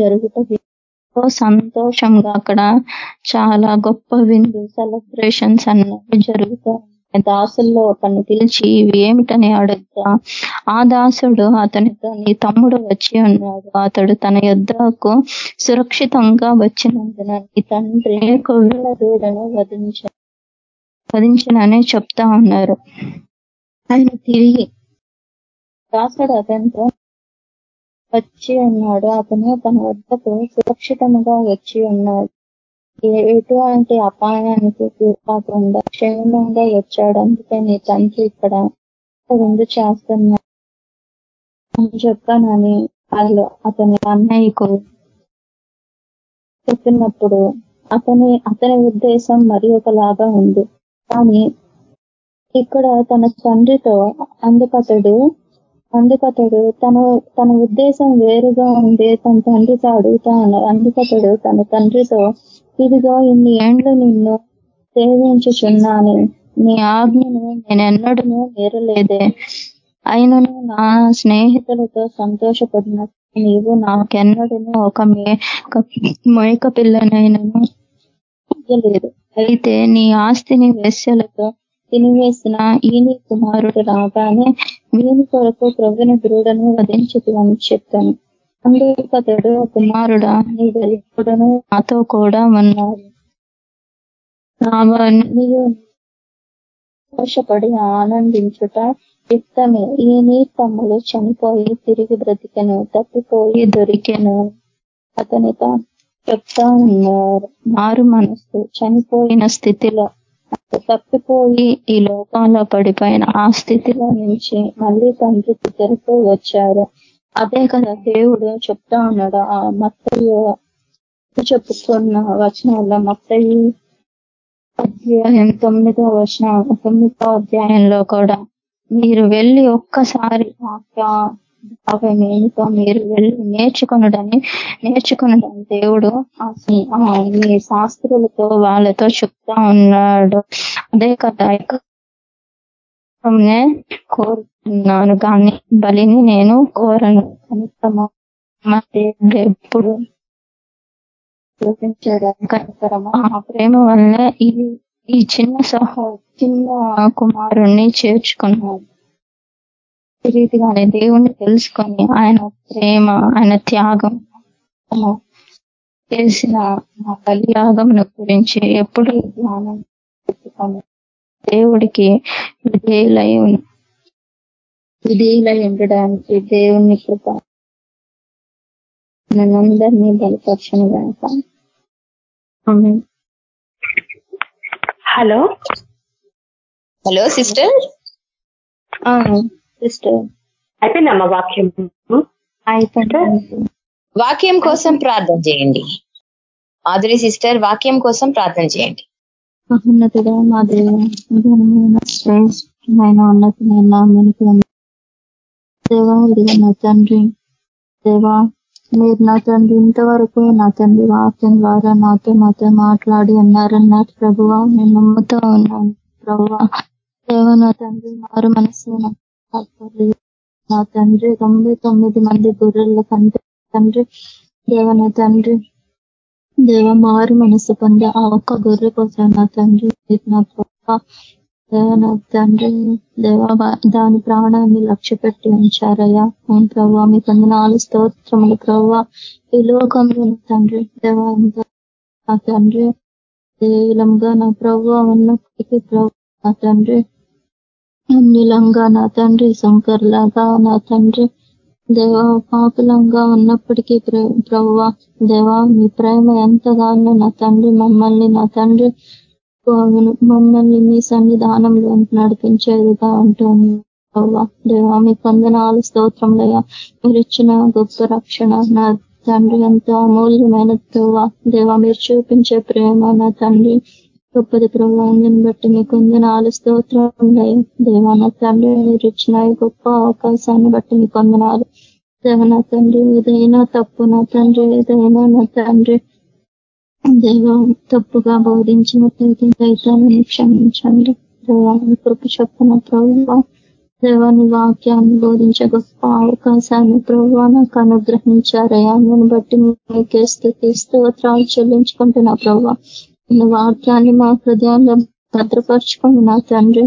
జరుగుతుంది సంతోషంగా అక్కడ చాలా గొప్ప విందు సెలబ్రేషన్స్ అన్నవి జరుగుతాయి దాసుల్లో ఒకరిని పిలిచి ఇవి ఏమిటని అడుగుతా. ఆ దాసుడు అతనితో నీ తమ్ముడు వచ్చి ఉన్నాడు. అతడు తన యుద్ధకు సురక్షితంగా వచ్చినందున నీ తండ్రి కొవ్వుల దూడను వధించ వధించనని చెప్తా ఉన్నారు. ఆయన తిరిగి దాసుడు అతనితో వచ్చి ఉన్నాడు. అతను తన వద్దకు సురక్షితంగా వచ్చి ఉన్నాడు. ఎటువంటి అపాయానికి కాకుండా క్షేమంగా వచ్చాడు. అందుకే నీ తండ్రి ఇక్కడ విందు చేస్తున్నా అని చెప్పానని వాళ్ళు అతని అన్నయ్యకు చెప్పినప్పుడు అతని అతని ఉద్దేశం మరి ఒకలాగా ఉంది. కానీ ఇక్కడ తన తండ్రితో అందుకతడు అందుకతడు తను తన ఉద్దేశం వేరుగా ఉండే తన తండ్రితో అడుగుతా ఉన్నారు అందుకతడు తన తండ్రితో ఇదిగో ఇన్ని ఏండ్లు నిన్ను సేవించుచున్నాను. నీ ఆజ్ఞను నేనెన్నడూ నేరలేదే అయినను నా స్నేహితులతో సంతోషపడినట్టు నీవు నాకెన్నడూ ఒక మేక పిల్లనైనను లేదు అయితే నీ ఆస్తిని వెస్యలతో తినివేసిన ఈని కుమారుడు రాగానే వీని కొరకు ప్రభుని దృఢను వధించుదని చెప్తాను అందుకతడు కుమారుడా నీ నాతో కూడా ఉన్నారు. నీవు దోషపడి ఆనందించుట యుక్తమే. ఈ నీ తమ్ముడు చనిపోయి తిరిగి బ్రతికెను తప్పిపోయి దొరికెను. అతనితో చెప్తా ఉన్నారు. మారు మనస్సు చనిపోయిన స్థితిలో తప్పిపోయి ఈ లోకంలో పడిపోయిన ఆ స్థితిలో నుంచి మళ్ళీ తండ్రి దగ్గరకు వచ్చారు. అదే కదా దేవుడు చెప్తా ఉన్నాడు. ఆ మత్తయ్య చెప్పుకున్న వచనాల్లో మత్తయ్య అధ్యాయం తొమ్మిదో వచనం తొమ్మిదో అధ్యాయంలో కూడా మీరు వెళ్ళి ఒక్కసారి భాగమేమితో మీరు వెళ్ళి నేర్చుకునడని నేర్చుకునడని దేవుడు మీ శాస్త్రులతో వాళ్ళతో చెప్తా ఉన్నాడు. అదే కదా కోరుతున్నాను కానీ బలిని నేను కోరను. కనికరమ ఎప్పుడు కనికరమా ఆ ప్రేమ వల్ల ఈ ఈ చిన్న సహో చిన్న కుమారుణ్ణి చేర్చుకున్నాడు. రీతిగానే దేవుణ్ణి తెలుసుకొని ఆయన ప్రేమ ఆయన త్యాగం చేసిన ఆ బలియాగం గురించి ఎప్పుడు ధ్యానం పెట్టుకొని దేవుడికి విధేయులై విధేయులై ఉండడానికి దేవుని కృప మనందరినీ బలపరచను కనుక హలో. Hello sister. సిస్టర్. అయిపోయిందమ్మా వాక్యం? అయిపోయింది. వాక్యం కోసం ప్రార్థన చేయండి. మాధురి సిస్టర్ వాక్యం కోసం ప్రార్థన చేయండి. మహోన్నతుడా మా దేవమైన శ్రేష్టమైన ఉన్నతమైన మనకి దేవా ఇదిగా నా తండ్రి. దేవా మీరు నా తండ్రి ఇంతవరకు నా తండ్రి వాక్యం ద్వారా నాతో నాతో మాట్లాడి అన్నారన్నారు ప్రభువ. నేను నమ్ముతూ ఉన్నాను. ప్రభువ దేవ నా తండ్రి మారు మనసు నా తండ్రి తొంభై తొమ్మిది మంది గొర్రెల కంటే తండ్రి దేవ నా తండ్రి దేవ మారు మనసు పొంది ఆ ఒక్క గొర్రె కోసం నా తండ్రి నా గొప్ప దేవ నా తండ్రి దేవ దాని ప్రాణాన్ని లక్ష్య పెట్టి ఉంచారయ్యా. అవును ప్రభావ మీ నాలుగు స్తోత్రములు ప్రభావ ఈ లోకంలో నా తండ్రి దేవ నా తండ్రి దేవిలంగా నా ప్రభావ ఉన్నప్పటికీ ప్రభు నా తండ్రి అన్యులంగా నా తండ్రి శంకర్లాగా నా తండ్రి. దేవ పాపులంగా ఉన్నప్పటికీ ప్రవ్వ దేవ మీ ప్రేమ ఎంతగానో నా తండ్రి మమ్మల్ని నా తండ్రి మమ్మల్ని మీ సన్నిధానంలో నడిపించేదిగా ఉంటుంది ప్రవ్వ. దేవ మీ కొందనాలు స్తోత్రంలయ్యా మీరు ఇచ్చిన గొప్ప రక్షణ నా తండ్రి ఎంతో అమూల్యమైన ప్రవ్వ. దేవ మీరు చూపించే ప్రేమ నా తండ్రి. గొప్పది ప్రభావాన్ని బట్టి మీకు వందనాలు ఉన్నాయి దేవాన తండ్రి మీరు ఇచ్చిన గొప్ప అవకాశాన్ని బట్టి మీకు వందనాలు దేవన తండ్రి ఏదైనా తప్పు నా తండ్రి ఏదైనా నా తండ్రి. దేవ తప్పుగా బోధించినట్లయితే దైతాన్ని క్షమించండి. దేవాన్ని కృప చెప్పిన ప్రభావ దేవాన్ని వాక్యాన్ని బోధించే గొప్ప అవకాశాన్ని ప్రభావ నాకు అనుగ్రహించారయ్యా. నేను బట్టి మీకే స్థితి స్తోత్రాలు చెల్లించుకుంటున్నా ప్రభావ వాక్యాన్ని మా హృదయంలో భద్రపరుచుకొని నా తండ్రి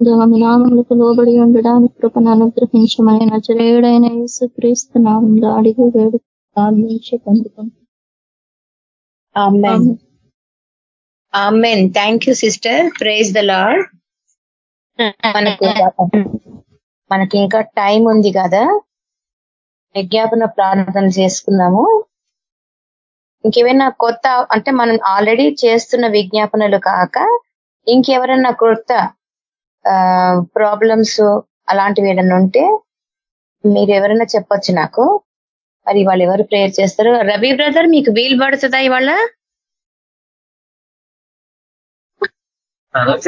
దేవని నామములకు లోబడి ఉండడానికి కృపను అనుగ్రహించమని నచరేయుడైన యేసు క్రీస్తు నామంలో అడిగి వేడు ప్రార్థించి పొందుకుంటాం thank you sister praise the Lord మనకి మనకి ఇంకా టైం ఉంది కదా. విజ్ఞాపన ప్రార్థన చేసుకున్నాము ఇంకేమైనా కొత్త అంటే మనం ఆల్రెడీ చేస్తున్న విజ్ఞాపనలు కాక ఇంకెవరైనా కొత్త ప్రాబ్లమ్స్ అలాంటివి ఏదైనా ఉంటే మీరు ఎవరైనా చెప్పొచ్చు నాకు. మరి వాళ్ళు ఎవరు ప్రేయర్ చేస్తారు. రవి బ్రదర్ మీకు వీలు పడుతుందా ఇవాళ?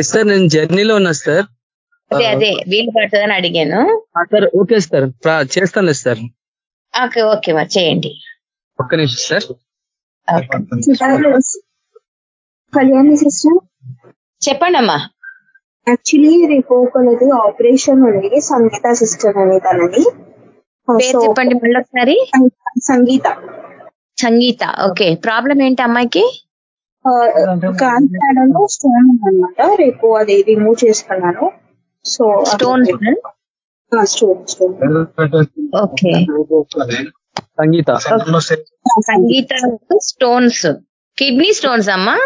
సార్ నేను జర్నీలో ఉన్నా సార్ అదే అదే వీలు పడుతుందని అడిగాను. సార్ ఓకే సార్ చేస్తాను సార్ ఓకే ఓకే మరి చేయండి. ఒక్క నిమిషం సార్ కళ్యాణి సిస్టర్ చెప్పండి అమ్మా. యాక్చువల్లీ రేపు ఒకది ఆపరేషన్ ఉంది సంగీత సిస్టర్ అనే తనది పేరు చెప్పండి మళ్ళీ ఒకసారి సంగీత సంగీత. ఓకే ప్రాబ్లం ఏంటి అమ్మాయికి? కాంతాడలో స్టోన్ అనమాట రేపు అది రిమూవ్ చేస్తున్నాను so stone stone stone okay Sangeetha. Sangeetha stones kidney stones అమ్మా?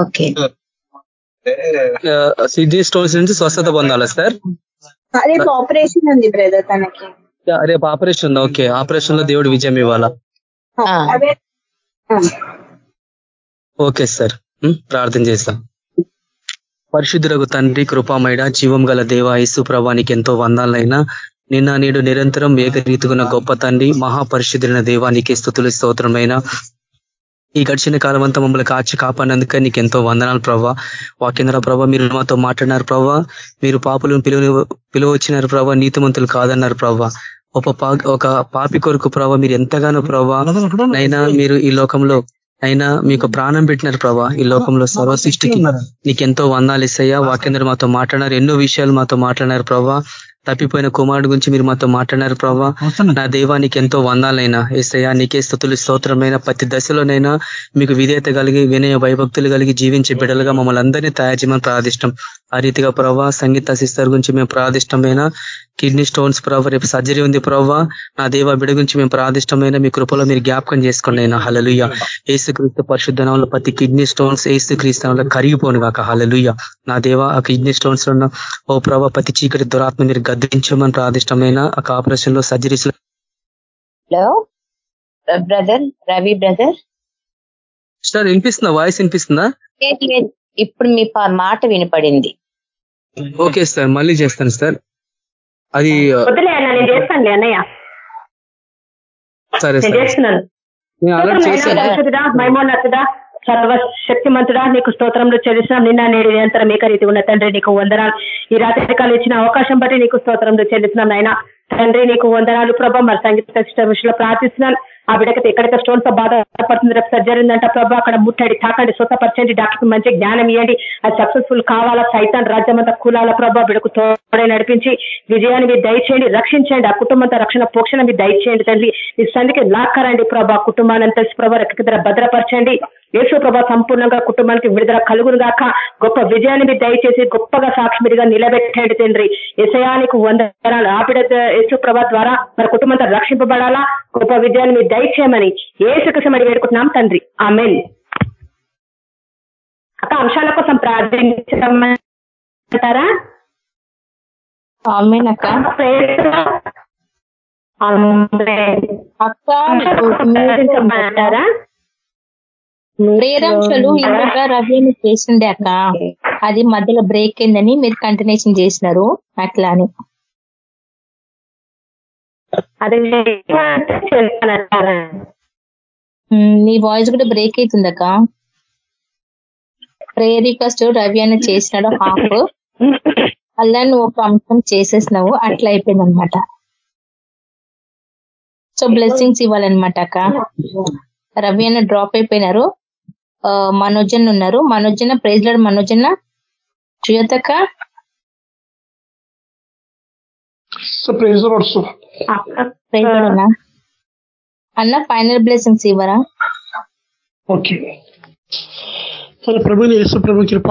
ఓకే. సిజీ స్టోన్స్ నుంచి స్వస్థత పొందాలా సార్? రేపు ఆపరేషన్ ఉంది బ్రదర్ తనకి. రేపు ఆపరేషన్ ఉందా? ఓకే. ఆపరేషన్లో దేవుడు విజయం ఇవ్వాలా? Okay sir. ప్రార్థన చేస్తాం. పరిశుద్ధులకు తండ్రి కృపామైడ జీవం గల దేవ యేసు ప్రభానికి ఎంతో వందాలైనా నిన్న నేడు నిరంతరం ఏకరీతుకున్న గొప్ప తండ్రి మహాపరిశుద్ధులైన దేవానికి స్థుతులు స్తోత్రమైన ఈ గడిచిన కాలం అంతా మమ్మల్ని కాచి కాపాడినందుకే నీకు ఎంతో వందనాలు ప్రభా. వాకేంద్ర ప్రభా మీరు మాతో మాట్లాడినారు ప్రభా. మీరు పాపులను పిలువ పిలువచ్చినారు ప్రభా. నీతిమంతులు కాదన్నారు ప్రభా. ఒక ఒక పాపి కొరకు ప్రభా మీరు ఎంతగానో ప్రభా అయినా మీరు ఈ లోకంలో అయినా మీకు ప్రాణం పెట్టినారు ప్రభా. ఈ లోకంలో సర్వ సృష్టికి నీకెంతో వందాలు ఇస్తాయా వాకేంద్ర మాతో మాట్లాడినారు. ఎన్నో విషయాలు మాతో మాట్లాడినారు ప్రభా. తప్పిపోయిన కుమారుడు గురించి మీరు మాతో మాట్లాడినారు ప్రభా. నా దైవానికి ఎంతో వందాలైనా ఏసయ్యా నీకే స్థుతులు స్తోత్రమైన ప్రతి దశలోనైనా మీకు విధేయత కలిగి వినయ భయభక్తులు కలిగి జీవించే బిడలుగా మమ్మల్ని అందరినీ తయారు చేయమని ప్రార్థిష్టం. ఆ రీతిగా ప్రభావ సంగీత సిస్టర్ గురించి మేము ప్రార్థిష్టమైన కిడ్నీ స్టోన్స్ ప్రభావ రేపు సర్జరీ ఉంది ప్రభావ నా దేవ బిడ గురించి మేము ప్రార్థిష్టమైన మీ కృపలో మీరు జ్ఞాపకం చేసుకోండి అయినా. హలలుయ ఏసుక్రీస్తు పరిశుద్ధనంలో ప్రతి కిడ్నీ స్టోన్స్ ఏసుక్రీస్తునంలో కరిగిపోను కాక హలలుయ నా దేవ ఆ కిడ్నీ స్టోన్స్ ఉన్న ఓ ప్రభావ ప్రతి చీకటి దురాత్మ మీరు గద్దించమని ప్రార్థిష్టమైన ఒక ఆపరేషన్లో surgeries hello brother? Ravi brother? Sir వినిపిస్తుందా? వాయిస్ వినిపిస్తుందా? ఇప్పుడు మీ మాట వినపడింది. ఓకే సార్ మళ్ళీ చేస్తాను సార్ అది నేను చేస్తాను అన్నయ్య. సరే చేస్తున్నాను. మైమోన్నతుడా సర్వశక్తిమంతుడా నీకు స్తోత్రంలో చెల్లిస్తున్నాం. నిన్న నేడు నిరంతరం ఏక రీతి ఉన్న తండ్రి నీకు వందనాలు. ఈ రాత్రి కాలం ఇచ్చిన అవకాశం బట్టి నీకు స్తోత్రంలో చెల్లిస్తున్నాం నాయన. తండ్రి నీకు వందనాలు. ప్రభా మరి సంగీత సిస్టర్ విషయంలో ప్రార్థిస్తున్నాను. ఆ బిడ్డకి ఎక్కడైతే స్టోన్స్తో బాధపడుతుంది రేపు సర్జరీ ఉందంట ప్రభా అక్కడ ముట్టండి తాకండి స్వతపరచండి డాక్టర్కి మంచి జ్ఞానం ఇవ్వండి. అది సక్సెస్ఫుల్ కావాలా? సైతాన్ రాజ్యం అంతా కూలాల? ప్రభా బిడకు తోడే నడిపించి విజయాన్ని మీరు దయచేయండి రక్షించండి. ఆ కుటుంబంతో రక్షణ పోక్షణ మీరు దయచేయండి తండ్రి. మీ సందికి లాక్కరండి ప్రభా కుటుంబాన్ని తెలిసి ప్రభా రెక్క భద్రపరచండి. యేసు ప్రభా సంపూర్ణంగా కుటుంబానికి విడుదల కలుగును గాక. గొప్ప విజయాన్ని మీరు దయచేసి గొప్పగా సాక్షి సాక్షిమిడిగా నిలబెట్టండి తండ్రి. ఎసయానికి వందనాలు. ఆపిడ ప్రభా ద్వారా మన కుటుంబంతో రక్షింపబడాలా? గొప్ప విజయాన్ని మీరు దయచేయమని ఏసుకసం మరి వేడుకుంటున్నాం తండ్రి. ఆమెన్. అక్క అంశాల కోసం ఆమెనక్క అక్క. ప్రేరాంశాలు రవ్యని చేసిండే అక్క. అది మధ్యలో బ్రేక్ అయిందని మీరు కంటిన్యూషన్ చేసినారు. అట్లా అని అది నీ వాయిస్ కూడా బ్రేక్ అవుతుందక్క ప్రేయర్ రిక్వెస్ట్ రవి అని చేసినాడు హాఫ్. అలా నువ్వు ఒక అంశం చేసేసినావు అట్లా అయిపోయింది అనమాట సో బ్లెస్సింగ్స్ ఇవ్వాలన్నమాట అక్క. రవి అన్న డ్రాప్ అయిపోయినారు. మనోజన్ ఉన్నారు. మనోజన ప్రైజ్ మనోజన శ్రీయతక్క ప్రైజ్ లార్డ్స్ ప్రైజ్ లార్డ్ అన్న అన్న. ఫైనల్ బ్లెస్సింగ్స్ ఇవ్వరా? ఓకే మన ప్రభుని యేసు ప్రభు కృప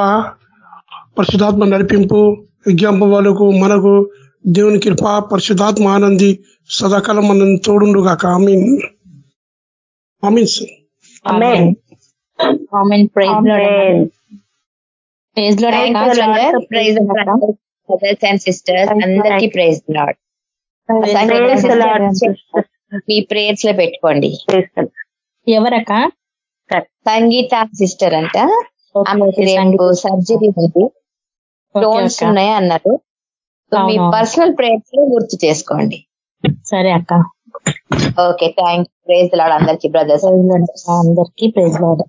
పరిశుధాత్మ నడిపింపు విజ్ఞాపం వాళ్ళకు మనకు దేవుని కృప పరిశుధాత్మ ఆనంది సదాకాలం మనం తోడుండు గాక. ఆమీన్ ఆమీన్ సార్ ఆమేన్ amen praise praise brothers and sisters అందరికీ ప్రైజ్ లాడ్. మీ ప్రేయర్స్లో పెట్టుకోండి. ఎవరక్క? సంగీత సిస్టర్ అంట. సంగీత. సర్జరీ ఉంది. అక్క. ఉన్నాయి అన్నారు. మీ. పర్సనల్ ప్రేయర్స్లో గుర్తు చేసుకోండి. సరే అక్క. ఓకే థ్యాంక్ ప్రైజ్ లాడ్ అందరికీ బ్రదర్స్ అందరికీ ప్రైజ్ లార్డ్